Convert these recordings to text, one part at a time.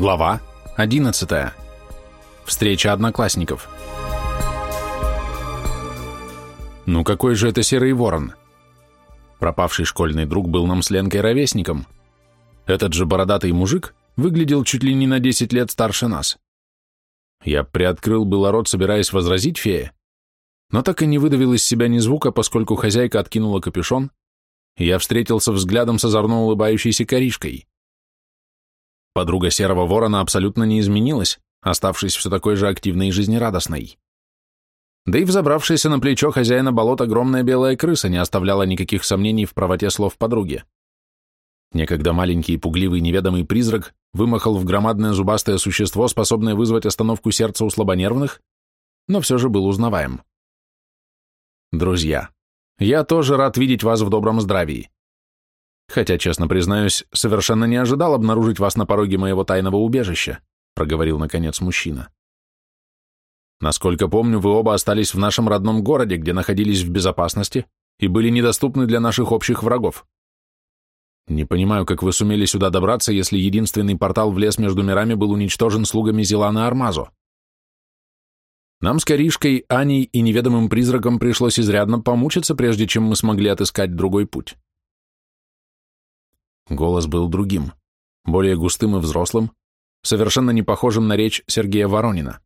Глава 11. Встреча одноклассников. Ну какой же это серый ворон? Пропавший школьный друг был нам с Ленкой ровесником. Этот же бородатый мужик выглядел чуть ли не на 10 лет старше нас. Я приоткрыл было рот, собираясь возразить фее, но так и не выдавил из себя ни звука, поскольку хозяйка откинула капюшон, и я встретился взглядом с озорно улыбающейся коришкой. Подруга Серого Ворона абсолютно не изменилась, оставшись все такой же активной и жизнерадостной. Да и взобравшаяся на плечо хозяина болот огромная белая крыса не оставляла никаких сомнений в правоте слов подруги. Некогда маленький и пугливый неведомый призрак вымахал в громадное зубастое существо, способное вызвать остановку сердца у слабонервных, но все же был узнаваем. Друзья, я тоже рад видеть вас в добром здравии. Хотя, честно признаюсь, совершенно не ожидал обнаружить вас на пороге моего тайного убежища, проговорил наконец мужчина. Насколько помню, вы оба остались в нашем родном городе, где находились в безопасности и были недоступны для наших общих врагов. Не понимаю, как вы сумели сюда добраться, если единственный портал в лес между мирами был уничтожен слугами Зелана Армазо. Нам с Коришкой, Аней и неведомым призраком пришлось изрядно помучиться, прежде чем мы смогли отыскать другой путь. Голос был другим, более густым и взрослым, совершенно не похожим на речь Сергея Воронина.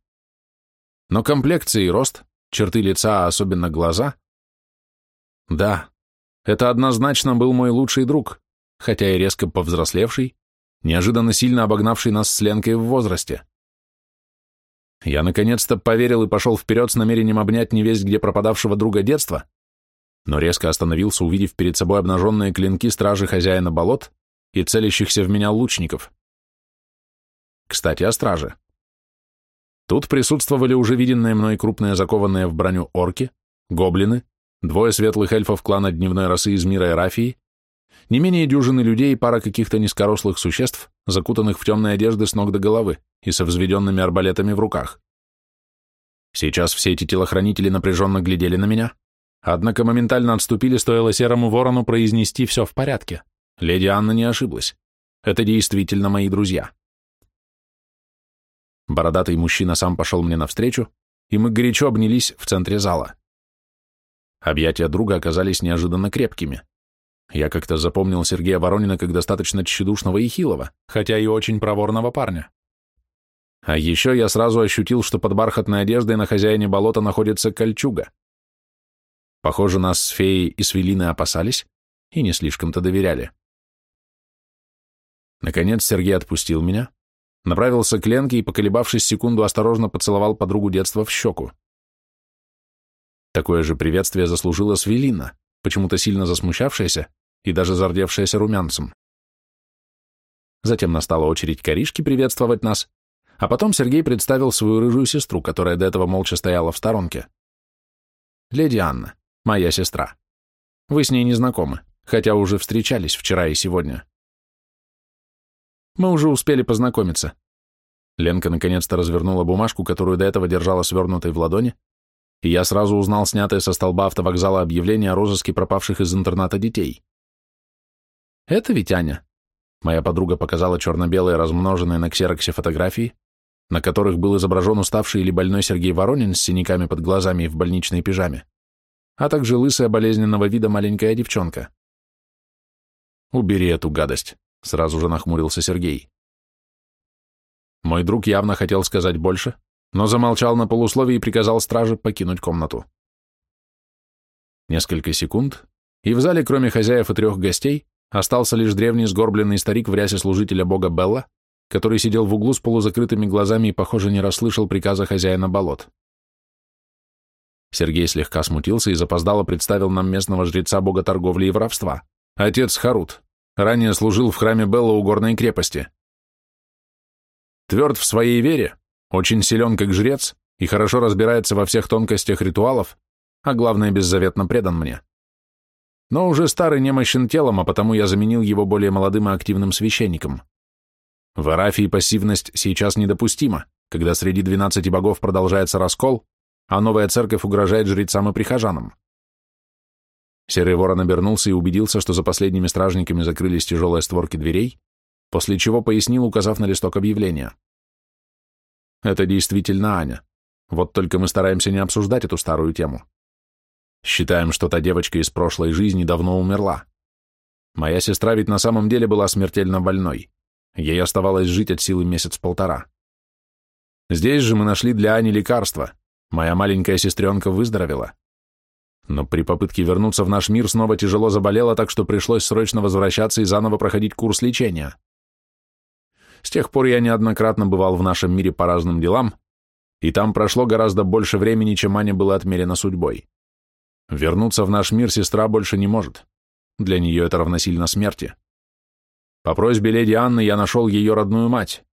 Но комплекция и рост, черты лица, а особенно глаза... Да, это однозначно был мой лучший друг, хотя и резко повзрослевший, неожиданно сильно обогнавший нас с Ленкой в возрасте. Я наконец-то поверил и пошел вперед с намерением обнять невесть где пропадавшего друга детства, но резко остановился, увидев перед собой обнаженные клинки стражи хозяина болот и целящихся в меня лучников. Кстати, о страже. Тут присутствовали уже виденные мной крупные закованные в броню орки, гоблины, двое светлых эльфов клана Дневной Росы из мира Эрафии, не менее дюжины людей и пара каких-то низкорослых существ, закутанных в темные одежды с ног до головы и со взведенными арбалетами в руках. Сейчас все эти телохранители напряженно глядели на меня, Однако моментально отступили, стоило серому ворону произнести «все в порядке». Леди Анна не ошиблась. Это действительно мои друзья. Бородатый мужчина сам пошел мне навстречу, и мы горячо обнялись в центре зала. Объятия друга оказались неожиданно крепкими. Я как-то запомнил Сергея Воронина как достаточно тщедушного и хилого, хотя и очень проворного парня. А еще я сразу ощутил, что под бархатной одеждой на хозяине болота находится кольчуга. Похоже, нас с феей и Свелины опасались и не слишком-то доверяли. Наконец Сергей отпустил меня, направился к Ленке и, поколебавшись секунду, осторожно поцеловал подругу детства в щеку. Такое же приветствие заслужила Свелина, почему-то сильно засмущавшаяся и даже зардевшаяся румянцем. Затем настала очередь Коришки приветствовать нас, а потом Сергей представил свою рыжую сестру, которая до этого молча стояла в сторонке. «Леди Анна, Моя сестра. Вы с ней не знакомы, хотя уже встречались вчера и сегодня. Мы уже успели познакомиться. Ленка наконец-то развернула бумажку, которую до этого держала свернутой в ладони, и я сразу узнал снятое со столба автовокзала объявление о розыске пропавших из интерната детей. Это ведь Аня. Моя подруга показала черно-белые размноженные на ксероксе фотографии, на которых был изображен уставший или больной Сергей Воронин с синяками под глазами и в больничной пижаме а также лысая болезненного вида маленькая девчонка. «Убери эту гадость», — сразу же нахмурился Сергей. Мой друг явно хотел сказать больше, но замолчал на полусловие и приказал страже покинуть комнату. Несколько секунд, и в зале, кроме хозяев и трех гостей, остался лишь древний сгорбленный старик в рясе служителя бога Белла, который сидел в углу с полузакрытыми глазами и, похоже, не расслышал приказа хозяина болот. Сергей слегка смутился и запоздало представил нам местного жреца бога торговли и воровства. Отец Харут. Ранее служил в храме Белла у горной крепости. Тверд в своей вере, очень силен как жрец и хорошо разбирается во всех тонкостях ритуалов, а главное, беззаветно предан мне. Но уже старый немощен телом, а потому я заменил его более молодым и активным священником. В Арафии пассивность сейчас недопустима, когда среди двенадцати богов продолжается раскол, а новая церковь угрожает жрецам и прихожанам. Серый ворон обернулся и убедился, что за последними стражниками закрылись тяжелые створки дверей, после чего пояснил, указав на листок объявления. Это действительно Аня. Вот только мы стараемся не обсуждать эту старую тему. Считаем, что та девочка из прошлой жизни давно умерла. Моя сестра ведь на самом деле была смертельно больной. Ей оставалось жить от силы месяц-полтора. Здесь же мы нашли для Ани лекарство. Моя маленькая сестренка выздоровела. Но при попытке вернуться в наш мир снова тяжело заболела, так что пришлось срочно возвращаться и заново проходить курс лечения. С тех пор я неоднократно бывал в нашем мире по разным делам, и там прошло гораздо больше времени, чем Ане было отмерено судьбой. Вернуться в наш мир сестра больше не может. Для нее это равносильно смерти. По просьбе леди Анны я нашел ее родную мать.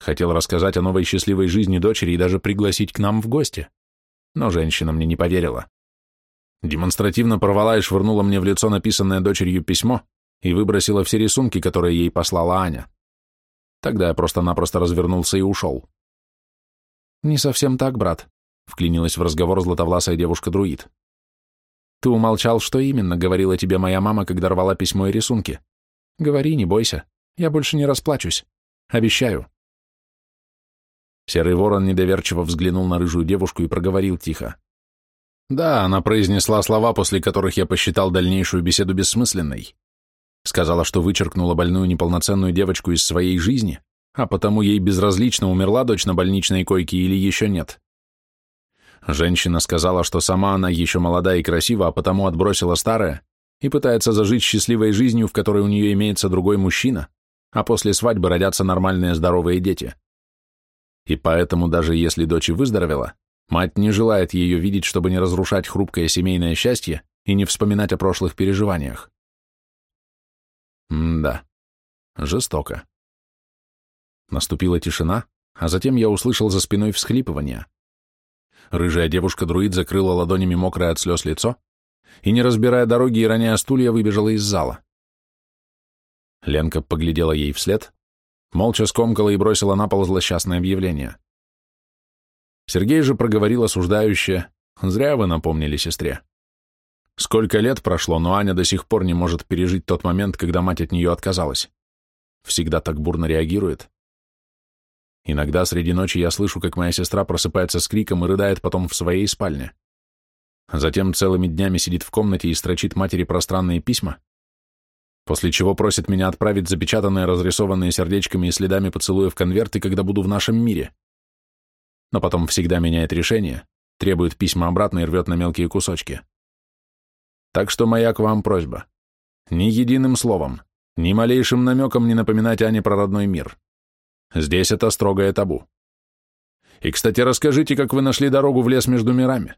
Хотел рассказать о новой счастливой жизни дочери и даже пригласить к нам в гости. Но женщина мне не поверила. Демонстративно порвала и швырнула мне в лицо написанное дочерью письмо и выбросила все рисунки, которые ей послала Аня. Тогда я просто-напросто развернулся и ушел. «Не совсем так, брат», — вклинилась в разговор златовласая девушка-друид. «Ты умолчал, что именно говорила тебе моя мама, когда рвала письмо и рисунки. Говори, не бойся. Я больше не расплачусь. Обещаю». Серый ворон недоверчиво взглянул на рыжую девушку и проговорил тихо. «Да, она произнесла слова, после которых я посчитал дальнейшую беседу бессмысленной. Сказала, что вычеркнула больную неполноценную девочку из своей жизни, а потому ей безразлично, умерла дочь на больничной койке или еще нет. Женщина сказала, что сама она еще молода и красива, а потому отбросила старое и пытается зажить счастливой жизнью, в которой у нее имеется другой мужчина, а после свадьбы родятся нормальные здоровые дети. И поэтому даже если дочь выздоровела, мать не желает ее видеть, чтобы не разрушать хрупкое семейное счастье и не вспоминать о прошлых переживаниях. М-да, жестоко. Наступила тишина, а затем я услышал за спиной всхлипывание. Рыжая девушка-друид закрыла ладонями мокрое от слез лицо и, не разбирая дороги и роняя стулья, выбежала из зала. Ленка поглядела ей вслед, молча скомкала и бросила на пол злосчастное объявление. Сергей же проговорил осуждающе, «Зря вы напомнили сестре. Сколько лет прошло, но Аня до сих пор не может пережить тот момент, когда мать от нее отказалась. Всегда так бурно реагирует. Иногда среди ночи я слышу, как моя сестра просыпается с криком и рыдает потом в своей спальне. Затем целыми днями сидит в комнате и строчит матери пространные письма, после чего просит меня отправить запечатанные, разрисованные сердечками и следами поцелуев конверты, когда буду в нашем мире. Но потом всегда меняет решение, требует письма обратно и рвет на мелкие кусочки. Так что моя к вам просьба. Ни единым словом, ни малейшим намеком не напоминать Ане про родной мир. Здесь это строгое табу. И, кстати, расскажите, как вы нашли дорогу в лес между мирами.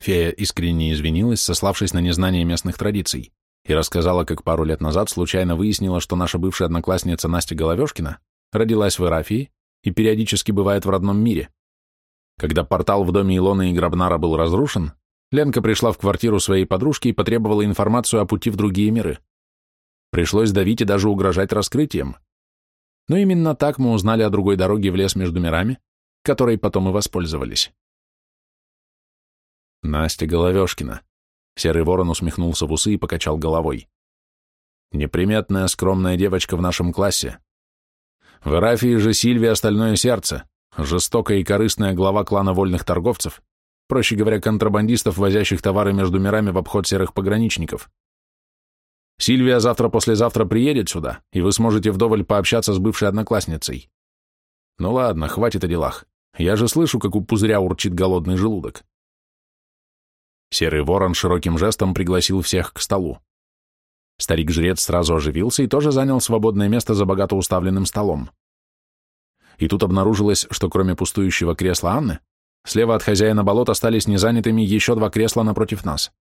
Фея искренне извинилась, сославшись на незнание местных традиций, и рассказала, как пару лет назад случайно выяснила, что наша бывшая одноклассница Настя Головешкина родилась в Ирафии и периодически бывает в родном мире. Когда портал в доме Илоны и Грабнара был разрушен, Ленка пришла в квартиру своей подружки и потребовала информацию о пути в другие миры. Пришлось давить и даже угрожать раскрытием. Но именно так мы узнали о другой дороге в лес между мирами, которой потом и воспользовались. Настя Головешкина. Серый ворон усмехнулся в усы и покачал головой. Неприметная, скромная девочка в нашем классе. В Эрафии же Сильвия Остальное Сердце, жестокая и корыстная глава клана вольных торговцев, проще говоря, контрабандистов, возящих товары между мирами в обход серых пограничников. Сильвия завтра-послезавтра приедет сюда, и вы сможете вдоволь пообщаться с бывшей одноклассницей. Ну ладно, хватит о делах. Я же слышу, как у пузыря урчит голодный желудок. Серый ворон широким жестом пригласил всех к столу. Старик-жрец сразу оживился и тоже занял свободное место за богато уставленным столом. И тут обнаружилось, что кроме пустующего кресла Анны, Слева от хозяина болот остались незанятыми еще два кресла напротив нас.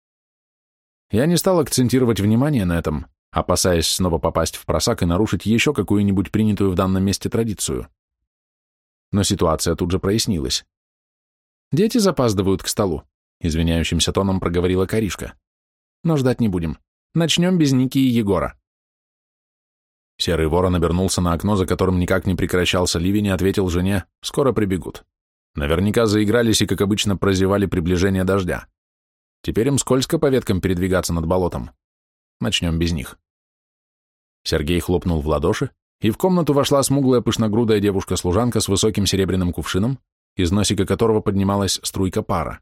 Я не стал акцентировать внимание на этом, опасаясь снова попасть в просак и нарушить еще какую-нибудь принятую в данном месте традицию. Но ситуация тут же прояснилась. «Дети запаздывают к столу», — извиняющимся тоном проговорила Каришка. «Но ждать не будем. Начнем без Ники и Егора». Серый ворон обернулся на окно, за которым никак не прекращался ливень, и ответил жене, «Скоро прибегут». Наверняка заигрались и, как обычно, прозевали приближение дождя. Теперь им скользко по веткам передвигаться над болотом. Начнем без них. Сергей хлопнул в ладоши, и в комнату вошла смуглая пышногрудая девушка-служанка с высоким серебряным кувшином, из носика которого поднималась струйка пара.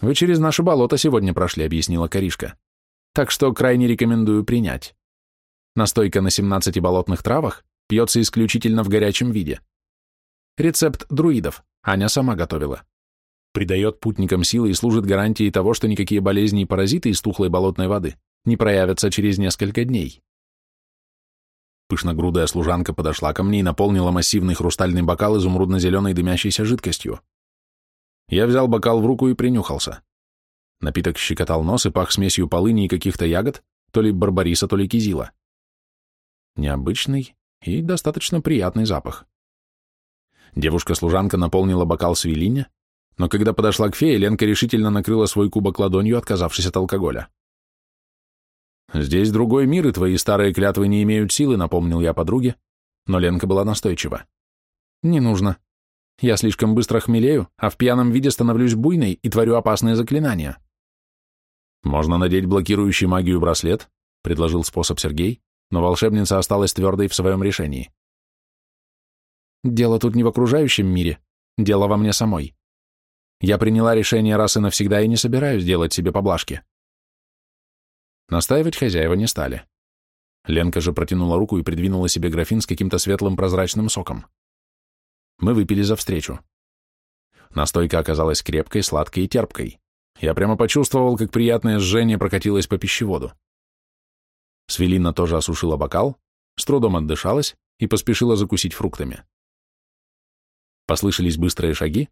«Вы через наше болото сегодня прошли», — объяснила Каришка. «Так что крайне рекомендую принять. Настойка на 17 болотных травах пьется исключительно в горячем виде. Рецепт друидов. Аня сама готовила. Придает путникам силы и служит гарантией того, что никакие болезни и паразиты из тухлой болотной воды не проявятся через несколько дней. Пышногрудая служанка подошла ко мне и наполнила массивный хрустальный бокал изумрудно-зеленой дымящейся жидкостью. Я взял бокал в руку и принюхался. Напиток щекотал нос и пах смесью полыни и каких-то ягод, то ли барбариса, то ли кизила. Необычный и достаточно приятный запах. Девушка-служанка наполнила бокал с вилиня, но когда подошла к фее, Ленка решительно накрыла свой кубок ладонью, отказавшись от алкоголя. «Здесь другой мир, и твои старые клятвы не имеют силы», — напомнил я подруге, но Ленка была настойчива. «Не нужно. Я слишком быстро хмелею, а в пьяном виде становлюсь буйной и творю опасные заклинания». «Можно надеть блокирующий магию браслет», — предложил способ Сергей, но волшебница осталась твердой в своем решении. «Дело тут не в окружающем мире, дело во мне самой. Я приняла решение раз и навсегда и не собираюсь делать себе поблажки». Настаивать хозяева не стали. Ленка же протянула руку и придвинула себе графин с каким-то светлым прозрачным соком. Мы выпили за встречу. Настойка оказалась крепкой, сладкой и терпкой. Я прямо почувствовал, как приятное жжение прокатилось по пищеводу. Свелина тоже осушила бокал, с трудом отдышалась и поспешила закусить фруктами. Послышались быстрые шаги,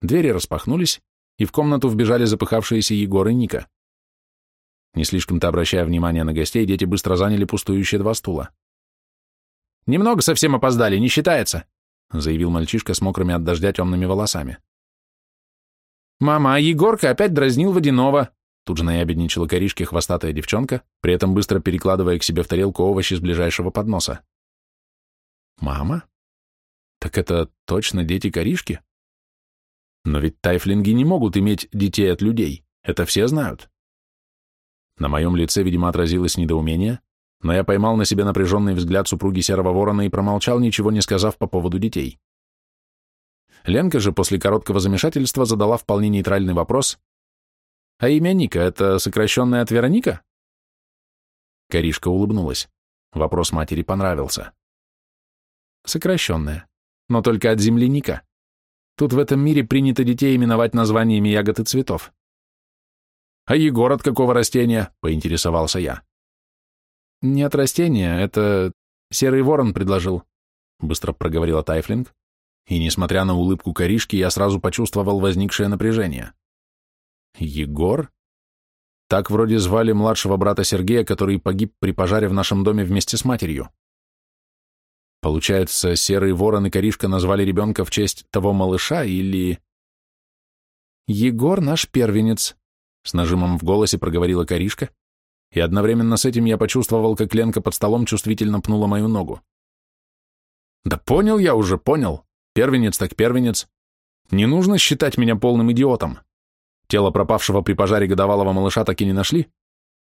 двери распахнулись, и в комнату вбежали запыхавшиеся Егор и Ника. Не слишком-то обращая внимание на гостей, дети быстро заняли пустующие два стула. «Немного совсем опоздали, не считается», заявил мальчишка с мокрыми от дождя темными волосами. «Мама, а Егорка опять дразнил водяного», тут же наябедничала коришке хвостатая девчонка, при этом быстро перекладывая к себе в тарелку овощи с ближайшего подноса. «Мама? Так это точно дети коришки? Но ведь тайфлинги не могут иметь детей от людей, это все знают». На моем лице, видимо, отразилось недоумение, но я поймал на себе напряженный взгляд супруги Серого Ворона и промолчал, ничего не сказав по поводу детей. Ленка же после короткого замешательства задала вполне нейтральный вопрос. «А имя Ника — это сокращенное от Вероника?» Каришка улыбнулась. Вопрос матери понравился. «Сокращенное, но только от земляника. Тут в этом мире принято детей именовать названиями ягод и цветов. «А Егор от какого растения?» — поинтересовался я. «Не от растения, это серый ворон предложил», — быстро проговорила Тайфлинг, и, несмотря на улыбку коришки, я сразу почувствовал возникшее напряжение. «Егор?» Так вроде звали младшего брата Сергея, который погиб при пожаре в нашем доме вместе с матерью. Получается, серый ворон и коришка назвали ребенка в честь того малыша или... «Егор наш первенец», с нажимом в голосе проговорила Каришка, и одновременно с этим я почувствовал, как Ленка под столом чувствительно пнула мою ногу. Да понял я уже, понял. Первенец так первенец. Не нужно считать меня полным идиотом. Тело пропавшего при пожаре годовалого малыша так и не нашли,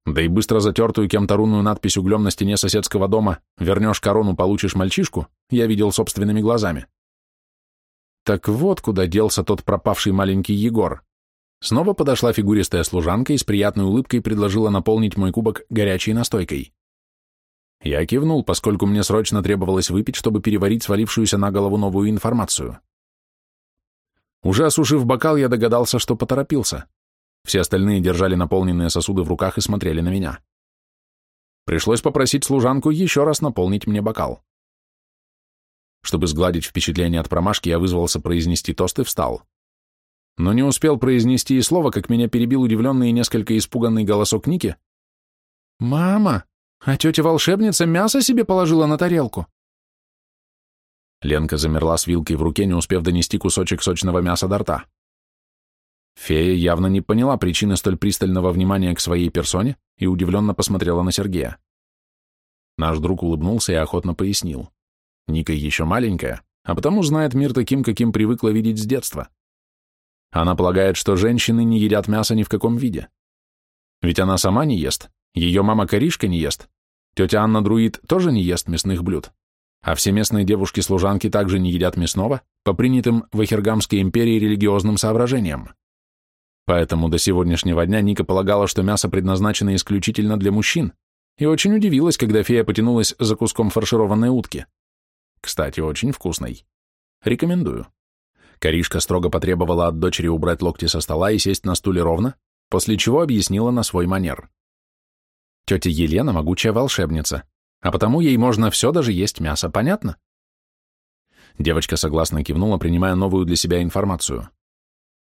да и быстро затертую кем-то рунную надпись углем на стене соседского дома «Вернешь корону, получишь мальчишку» я видел собственными глазами. Так вот куда делся тот пропавший маленький Егор. Снова подошла фигуристая служанка и с приятной улыбкой предложила наполнить мой кубок горячей настойкой. Я кивнул, поскольку мне срочно требовалось выпить, чтобы переварить свалившуюся на голову новую информацию. Уже осушив бокал, я догадался, что поторопился. Все остальные держали наполненные сосуды в руках и смотрели на меня. Пришлось попросить служанку еще раз наполнить мне бокал. Чтобы сгладить впечатление от промашки, я вызвался произнести тост и встал но не успел произнести и слова, как меня перебил удивленный и несколько испуганный голосок Ники. «Мама, а тетя-волшебница мясо себе положила на тарелку?» Ленка замерла с вилкой в руке, не успев донести кусочек сочного мяса до рта. Фея явно не поняла причины столь пристального внимания к своей персоне и удивленно посмотрела на Сергея. Наш друг улыбнулся и охотно пояснил. Ника еще маленькая, а потому знает мир таким, каким привыкла видеть с детства. Она полагает, что женщины не едят мясо ни в каком виде. Ведь она сама не ест, ее мама Коришка не ест, Тетя Анна Друид тоже не ест мясных блюд, а все местные девушки-служанки также не едят мясного по принятым в Эхергамской империи религиозным соображениям. Поэтому до сегодняшнего дня Ника полагала, что мясо предназначено исключительно для мужчин, и очень удивилась, когда фея потянулась за куском фаршированной утки. Кстати, очень вкусной. Рекомендую. Коришка строго потребовала от дочери убрать локти со стола и сесть на стуле ровно, после чего объяснила на свой манер. Тетя Елена – могучая волшебница, а потому ей можно все, даже есть мясо, понятно? Девочка согласно кивнула, принимая новую для себя информацию.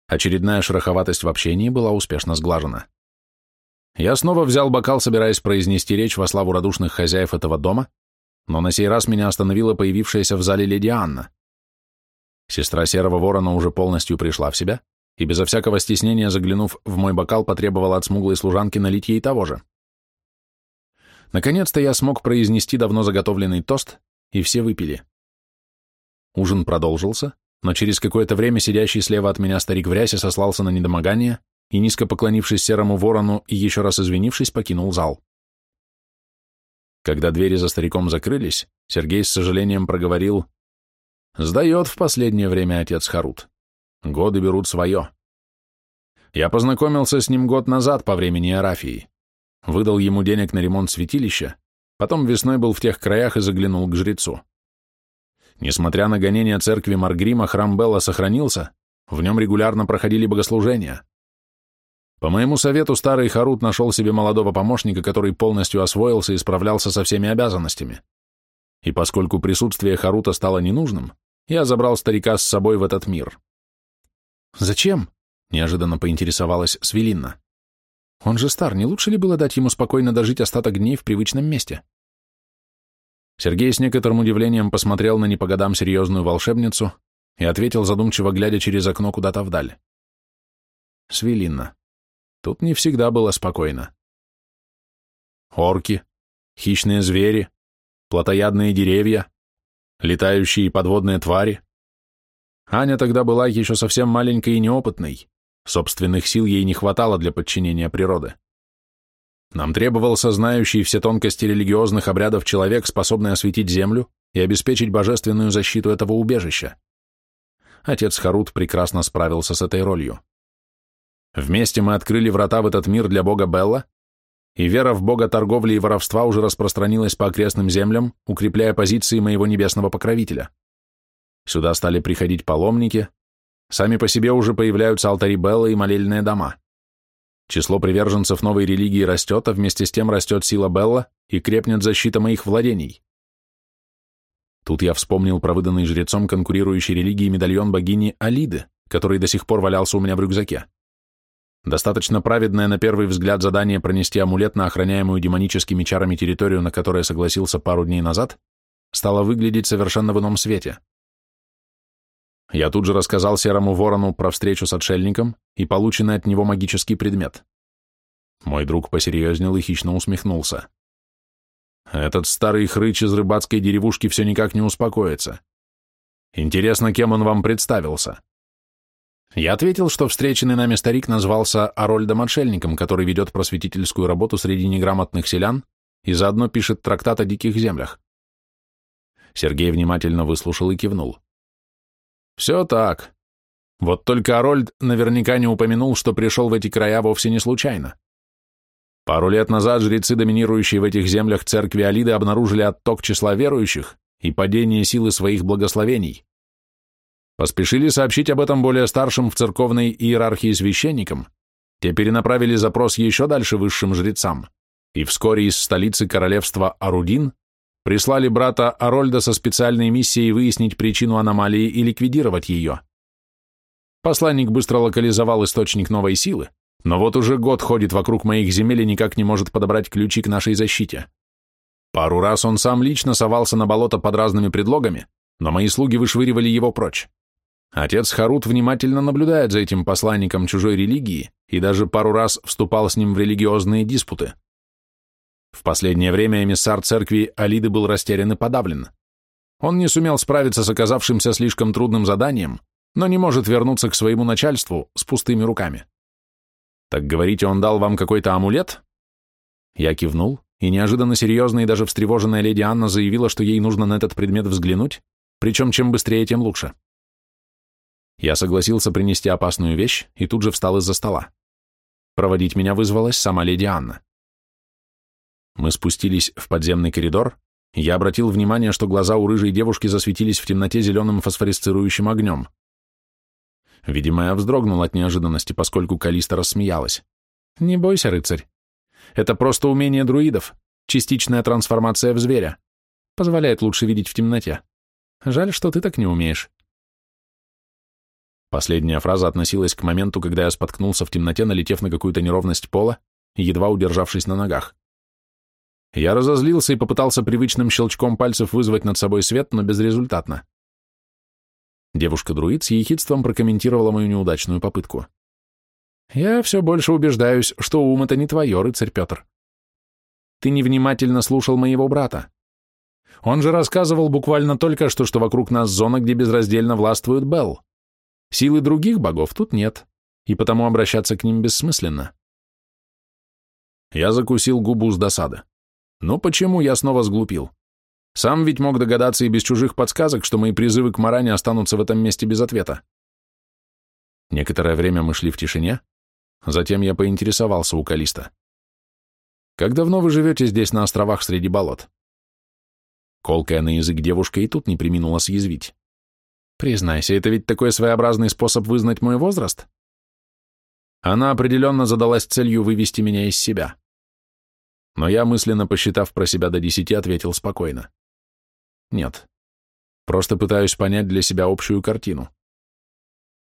Очередная шероховатость в общении была успешно сглажена. Я снова взял бокал, собираясь произнести речь во славу радушных хозяев этого дома, но на сей раз меня остановила появившаяся в зале леди Анна. Сестра Серого Ворона уже полностью пришла в себя и безо всякого стеснения, заглянув в мой бокал, потребовала от смуглой служанки налить ей того же. Наконец-то я смог произнести давно заготовленный тост, и все выпили. Ужин продолжился, но через какое-то время сидящий слева от меня старик в рясе сослался на недомогание и, низко поклонившись серому ворону и еще раз извинившись, покинул зал. Когда двери за стариком закрылись, Сергей с сожалением проговорил «Сдает в последнее время отец Харут. Годы берут свое. Я познакомился с ним год назад по времени Арафии. Выдал ему денег на ремонт святилища, потом весной был в тех краях и заглянул к жрецу. Несмотря на гонения церкви Маргрима, храм Белла сохранился, в нем регулярно проходили богослужения. По моему совету старый Харут нашел себе молодого помощника, который полностью освоился и справлялся со всеми обязанностями. И поскольку присутствие Харута стало ненужным, я забрал старика с собой в этот мир. «Зачем?» — неожиданно поинтересовалась Свелинна. Он же стар, не лучше ли было дать ему спокойно дожить остаток дней в привычном месте? Сергей с некоторым удивлением посмотрел на не по годам серьезную волшебницу и ответил задумчиво, глядя через окно куда-то вдаль. Свелинна. Тут не всегда было спокойно. Орки, хищные звери, плотоядные деревья, летающие подводные твари. Аня тогда была еще совсем маленькой и неопытной. Собственных сил ей не хватало для подчинения природы. Нам требовался знающий все тонкости религиозных обрядов человек, способный осветить землю и обеспечить божественную защиту этого убежища. Отец Харут прекрасно справился с этой ролью. Вместе мы открыли врата в этот мир для бога Белла, и вера в бога торговли и воровства уже распространилась по окрестным землям, укрепляя позиции моего небесного покровителя. Сюда стали приходить паломники, Сами по себе уже появляются алтари Белла и молельные дома. Число приверженцев новой религии растет, а вместе с тем растет сила Белла и крепнет защита моих владений. Тут я вспомнил про выданный жрецом конкурирующей религии медальон богини Алиды, который до сих пор валялся у меня в рюкзаке. Достаточно праведное на первый взгляд задание пронести амулет на охраняемую демоническими чарами территорию, на которой согласился пару дней назад, стало выглядеть совершенно в ином свете. Я тут же рассказал Серому Ворону про встречу с отшельником и полученный от него магический предмет. Мой друг посерьезнел и хищно усмехнулся. Этот старый хрыч из рыбацкой деревушки все никак не успокоится. Интересно, кем он вам представился? Я ответил, что встреченный нами старик назвался Арольдом-отшельником, который ведет просветительскую работу среди неграмотных селян и заодно пишет трактат о диких землях. Сергей внимательно выслушал и кивнул. Все так. Вот только Арольд наверняка не упомянул, что пришел в эти края вовсе не случайно. Пару лет назад жрецы, доминирующие в этих землях церкви Алиды, обнаружили отток числа верующих и падение силы своих благословений. Поспешили сообщить об этом более старшим в церковной иерархии священникам, те перенаправили запрос еще дальше высшим жрецам, и вскоре из столицы королевства Арудин Прислали брата Арольда со специальной миссией выяснить причину аномалии и ликвидировать ее. Посланник быстро локализовал источник новой силы, но вот уже год ходит вокруг моих земель и никак не может подобрать ключи к нашей защите. Пару раз он сам лично совался на болото под разными предлогами, но мои слуги вышвыривали его прочь. Отец Харут внимательно наблюдает за этим посланником чужой религии и даже пару раз вступал с ним в религиозные диспуты. В последнее время эмиссар церкви Алиды был растерян и подавлен. Он не сумел справиться с оказавшимся слишком трудным заданием, но не может вернуться к своему начальству с пустыми руками. Так говорите, он дал вам какой-то амулет? Я кивнул и неожиданно серьезная и даже встревоженная леди Анна заявила, что ей нужно на этот предмет взглянуть, причем чем быстрее, тем лучше. Я согласился принести опасную вещь и тут же встал из-за стола. Проводить меня вызвалась сама леди Анна. Мы спустились в подземный коридор, я обратил внимание, что глаза у рыжей девушки засветились в темноте зеленым фосфорисцирующим огнем. Видимо, я вздрогнул от неожиданности, поскольку Калиста рассмеялась. «Не бойся, рыцарь. Это просто умение друидов, частичная трансформация в зверя. Позволяет лучше видеть в темноте. Жаль, что ты так не умеешь. Последняя фраза относилась к моменту, когда я споткнулся в темноте, налетев на какую-то неровность пола, едва удержавшись на ногах. Я разозлился и попытался привычным щелчком пальцев вызвать над собой свет, но безрезультатно. Девушка-друид с ехидством прокомментировала мою неудачную попытку. Я все больше убеждаюсь, что ум — это не твое, рыцарь Петр. Ты невнимательно слушал моего брата. Он же рассказывал буквально только что, что вокруг нас зона, где безраздельно властвует Белл. Силы других богов тут нет, и потому обращаться к ним бессмысленно. Я закусил губу с досады. Но почему я снова сглупил? Сам ведь мог догадаться и без чужих подсказок, что мои призывы к Маране останутся в этом месте без ответа. Некоторое время мы шли в тишине, Затем я поинтересовался у Калиста. «Как давно вы живете здесь на островах среди болот?» Колкая на язык девушка и тут не приминула съязвить. «Признайся, это ведь такой своеобразный способ вызнать мой возраст?» Она определенно задалась целью вывести меня из себя. Но я, мысленно посчитав про себя до десяти, ответил спокойно. «Нет. Просто пытаюсь понять для себя общую картину.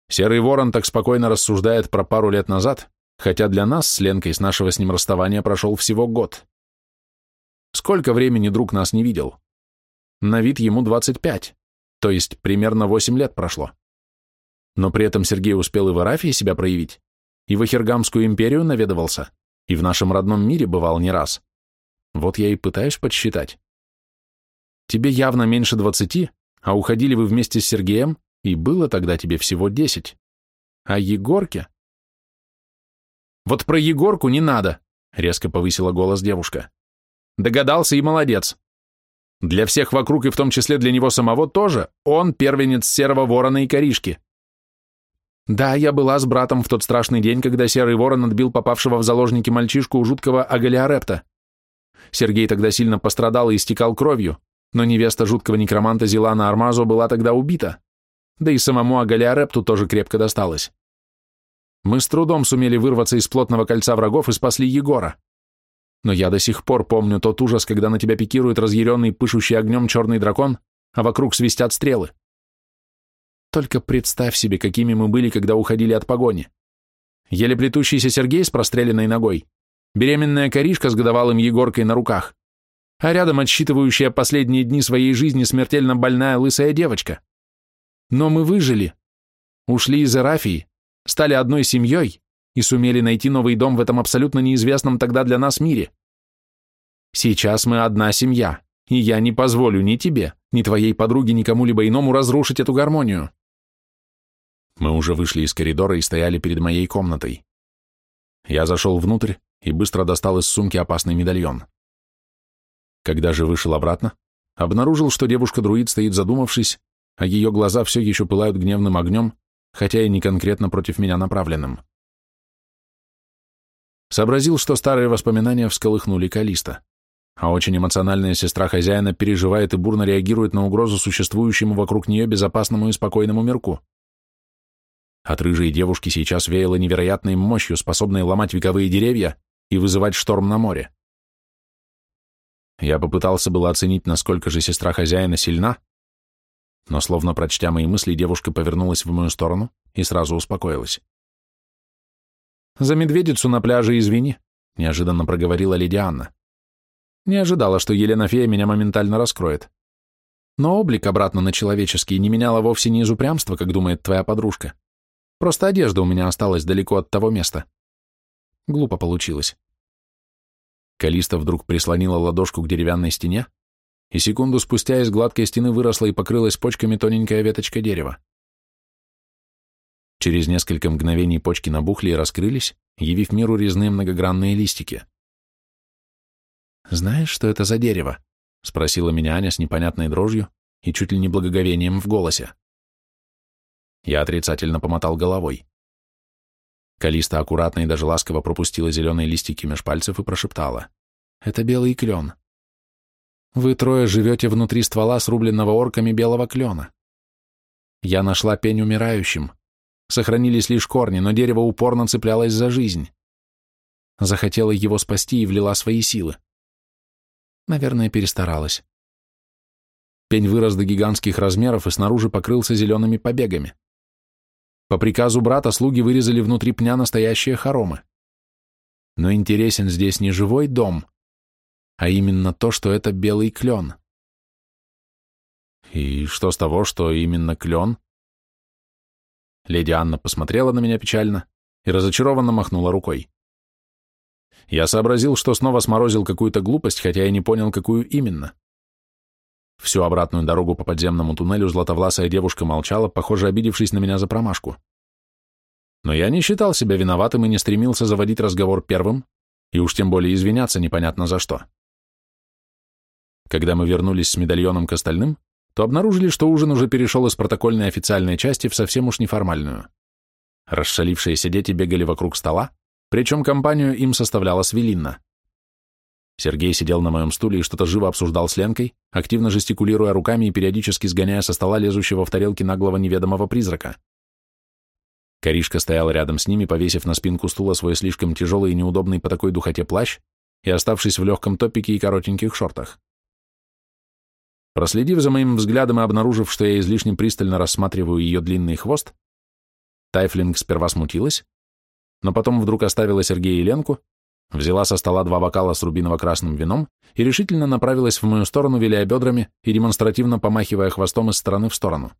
Серый ворон так спокойно рассуждает про пару лет назад, хотя для нас с Ленкой с нашего с ним расставания прошел всего год. Сколько времени друг нас не видел? На вид ему 25, то есть примерно 8 лет прошло. Но при этом Сергей успел и в Арафии себя проявить, и в Ахергамскую империю наведывался, и в нашем родном мире бывал не раз. Вот я и пытаюсь подсчитать. Тебе явно меньше двадцати, а уходили вы вместе с Сергеем, и было тогда тебе всего десять. А Егорке? Вот про Егорку не надо, резко повысила голос девушка. Догадался и молодец. Для всех вокруг, и в том числе для него самого тоже, он первенец серого ворона и коришки. Да, я была с братом в тот страшный день, когда серый ворон отбил попавшего в заложники мальчишку у жуткого Агалиарепта. Сергей тогда сильно пострадал и истекал кровью, но невеста жуткого некроманта Зилана Армазо была тогда убита да и самому Агалиарепту тоже крепко досталось. Мы с трудом сумели вырваться из плотного кольца врагов и спасли Егора. Но я до сих пор помню тот ужас, когда на тебя пикирует разъяренный, пышущий огнем черный дракон, а вокруг свистят стрелы. Только представь себе, какими мы были, когда уходили от погони. Еле плетущийся Сергей с простреленной ногой, беременная коришка с годовалым Егоркой на руках, а рядом отсчитывающая последние дни своей жизни смертельно больная лысая девочка. Но мы выжили. Ушли из Эрафии, стали одной семьей и сумели найти новый дом в этом абсолютно неизвестном тогда для нас мире. Сейчас мы одна семья, и я не позволю ни тебе, ни твоей подруге, ни кому-либо иному разрушить эту гармонию. Мы уже вышли из коридора и стояли перед моей комнатой. Я зашел внутрь и быстро достал из сумки опасный медальон. Когда же вышел обратно, обнаружил, что девушка-друид стоит задумавшись а ее глаза все еще пылают гневным огнем, хотя и не конкретно против меня направленным. Сообразил, что старые воспоминания всколыхнули Калиста, а очень эмоциональная сестра хозяина переживает и бурно реагирует на угрозу существующему вокруг нее безопасному и спокойному мирку. От рыжей девушки сейчас веяло невероятной мощью, способной ломать вековые деревья и вызывать шторм на море. Я попытался было оценить, насколько же сестра хозяина сильна, но, словно прочтя мои мысли, девушка повернулась в мою сторону и сразу успокоилась. «За медведицу на пляже извини», — неожиданно проговорила леди Анна. «Не ожидала, что Елена Фея меня моментально раскроет. Но облик обратно на человеческий не меняла вовсе не из упрямства, как думает твоя подружка. Просто одежда у меня осталась далеко от того места. Глупо получилось». Калиста вдруг прислонила ладошку к деревянной стене, и секунду спустя из гладкой стены выросла и покрылась почками тоненькая веточка дерева. Через несколько мгновений почки набухли и раскрылись, явив миру резные многогранные листики. «Знаешь, что это за дерево?» — спросила меня Аня с непонятной дрожью и чуть ли не благоговением в голосе. Я отрицательно помотал головой. Калиста аккуратно и даже ласково пропустила зеленые листики меж пальцев и прошептала. «Это белый клен. Вы трое живете внутри ствола, срубленного орками белого клена. Я нашла пень умирающим. Сохранились лишь корни, но дерево упорно цеплялось за жизнь. Захотела его спасти и влила свои силы. Наверное, перестаралась. Пень вырос до гигантских размеров и снаружи покрылся зелеными побегами. По приказу брата слуги вырезали внутри пня настоящие хоромы. Но интересен здесь не живой дом, а именно то, что это белый клен. И что с того, что именно клен? Леди Анна посмотрела на меня печально и разочарованно махнула рукой. Я сообразил, что снова сморозил какую-то глупость, хотя я не понял, какую именно. Всю обратную дорогу по подземному туннелю златовласая девушка молчала, похоже, обидевшись на меня за промашку. Но я не считал себя виноватым и не стремился заводить разговор первым, и уж тем более извиняться непонятно за что. Когда мы вернулись с медальоном к остальным, то обнаружили, что ужин уже перешел из протокольной официальной части в совсем уж неформальную. Расшалившиеся дети бегали вокруг стола, причем компанию им составляла Свелинна. Сергей сидел на моем стуле и что-то живо обсуждал с Ленкой, активно жестикулируя руками и периодически сгоняя со стола лезущего в тарелки наглого неведомого призрака. Коришка стояла рядом с ними, повесив на спинку стула свой слишком тяжелый и неудобный по такой духоте плащ и оставшись в легком топике и коротеньких шортах. Проследив за моим взглядом и обнаружив, что я излишне пристально рассматриваю ее длинный хвост, Тайфлинг сперва смутилась, но потом вдруг оставила Сергея и Ленку, взяла со стола два бокала с рубиново-красным вином и решительно направилась в мою сторону, виляя бедрами и демонстративно помахивая хвостом из стороны в сторону.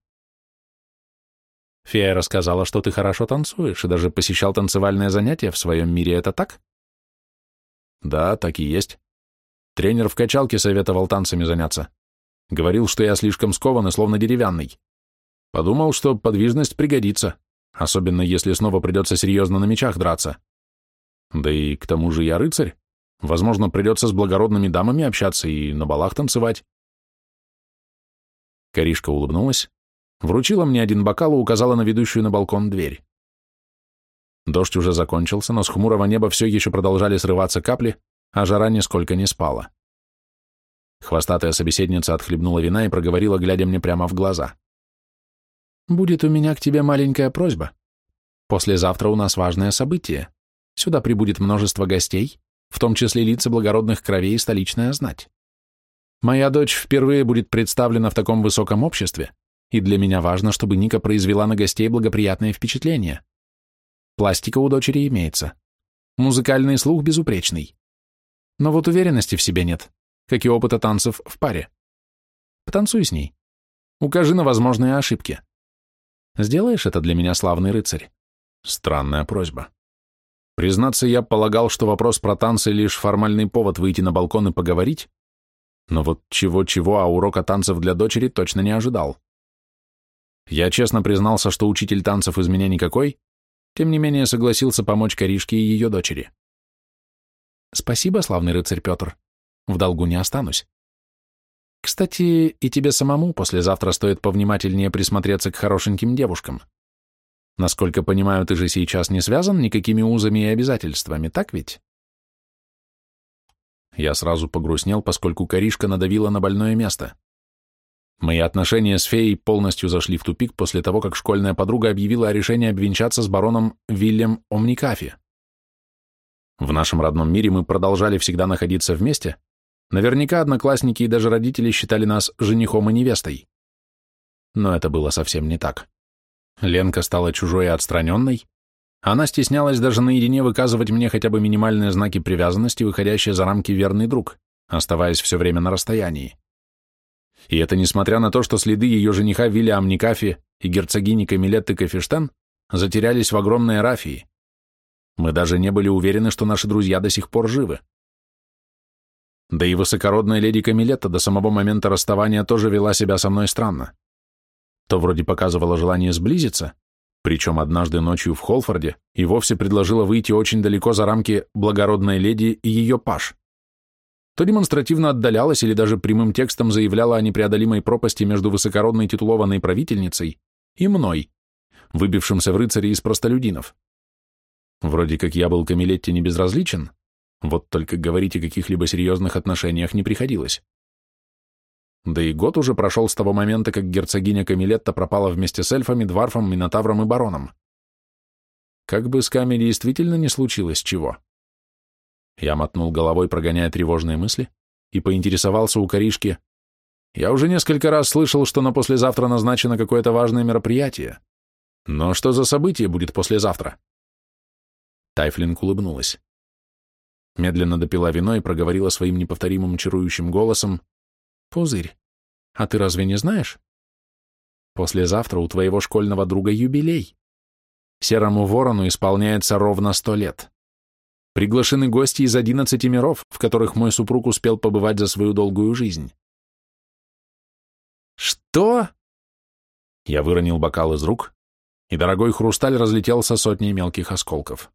Фея рассказала, что ты хорошо танцуешь и даже посещал танцевальное занятие в своем мире, это так? Да, так и есть. Тренер в качалке советовал танцами заняться. Говорил, что я слишком скован и словно деревянный. Подумал, что подвижность пригодится, особенно если снова придется серьезно на мечах драться. Да и к тому же я рыцарь. Возможно, придется с благородными дамами общаться и на балах танцевать. Коришка улыбнулась, вручила мне один бокал и указала на ведущую на балкон дверь. Дождь уже закончился, но с хмурого неба все еще продолжали срываться капли, а жара нисколько не спала. Хвостатая собеседница отхлебнула вина и проговорила, глядя мне прямо в глаза. «Будет у меня к тебе маленькая просьба. Послезавтра у нас важное событие. Сюда прибудет множество гостей, в том числе лица благородных кровей и столичная знать. Моя дочь впервые будет представлена в таком высоком обществе, и для меня важно, чтобы Ника произвела на гостей благоприятное впечатление. Пластика у дочери имеется. Музыкальный слух безупречный. Но вот уверенности в себе нет как и опыта танцев в паре. Потанцуй с ней. Укажи на возможные ошибки. Сделаешь это для меня, славный рыцарь? Странная просьба. Признаться, я полагал, что вопрос про танцы — лишь формальный повод выйти на балкон и поговорить, но вот чего-чего, а урока танцев для дочери точно не ожидал. Я честно признался, что учитель танцев из меня никакой, тем не менее согласился помочь Каришке и ее дочери. Спасибо, славный рыцарь Петр. В долгу не останусь. Кстати, и тебе самому послезавтра стоит повнимательнее присмотреться к хорошеньким девушкам. Насколько понимаю, ты же сейчас не связан никакими узами и обязательствами, так ведь? Я сразу погрустнел, поскольку коришка надавила на больное место. Мои отношения с феей полностью зашли в тупик после того, как школьная подруга объявила о решении обвенчаться с бароном Вильям Омникафи. В нашем родном мире мы продолжали всегда находиться вместе, Наверняка одноклассники и даже родители считали нас женихом и невестой. Но это было совсем не так. Ленка стала чужой и отстраненной. Она стеснялась даже наедине выказывать мне хотя бы минимальные знаки привязанности, выходящие за рамки верный друг, оставаясь все время на расстоянии. И это несмотря на то, что следы ее жениха Вильям Никафи и герцогини Камилетты Кафештен затерялись в огромной рафии. Мы даже не были уверены, что наши друзья до сих пор живы. Да и высокородная леди Камилетта до самого момента расставания тоже вела себя со мной странно. То вроде показывала желание сблизиться, причем однажды ночью в Холфорде и вовсе предложила выйти очень далеко за рамки благородной леди и ее паш. то демонстративно отдалялась или даже прямым текстом заявляла о непреодолимой пропасти между высокородной титулованной правительницей и мной, выбившимся в рыцари из простолюдинов. Вроде как я был Камилетте не безразличен, вот только говорить о каких-либо серьезных отношениях не приходилось. Да и год уже прошел с того момента, как герцогиня Камилетта пропала вместе с эльфами, дварфом, минотавром и бароном. Как бы с Ками действительно не случилось чего. Я мотнул головой, прогоняя тревожные мысли, и поинтересовался у Коришки. Я уже несколько раз слышал, что на послезавтра назначено какое-то важное мероприятие. Но что за событие будет послезавтра? Тайфлинг улыбнулась. Медленно допила вино и проговорила своим неповторимым чарующим голосом. «Пузырь, а ты разве не знаешь? Послезавтра у твоего школьного друга юбилей. Серому ворону исполняется ровно сто лет. Приглашены гости из одиннадцати миров, в которых мой супруг успел побывать за свою долгую жизнь». «Что?» Я выронил бокал из рук, и дорогой хрусталь разлетелся сотней мелких осколков.